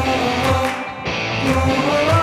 oh, oh.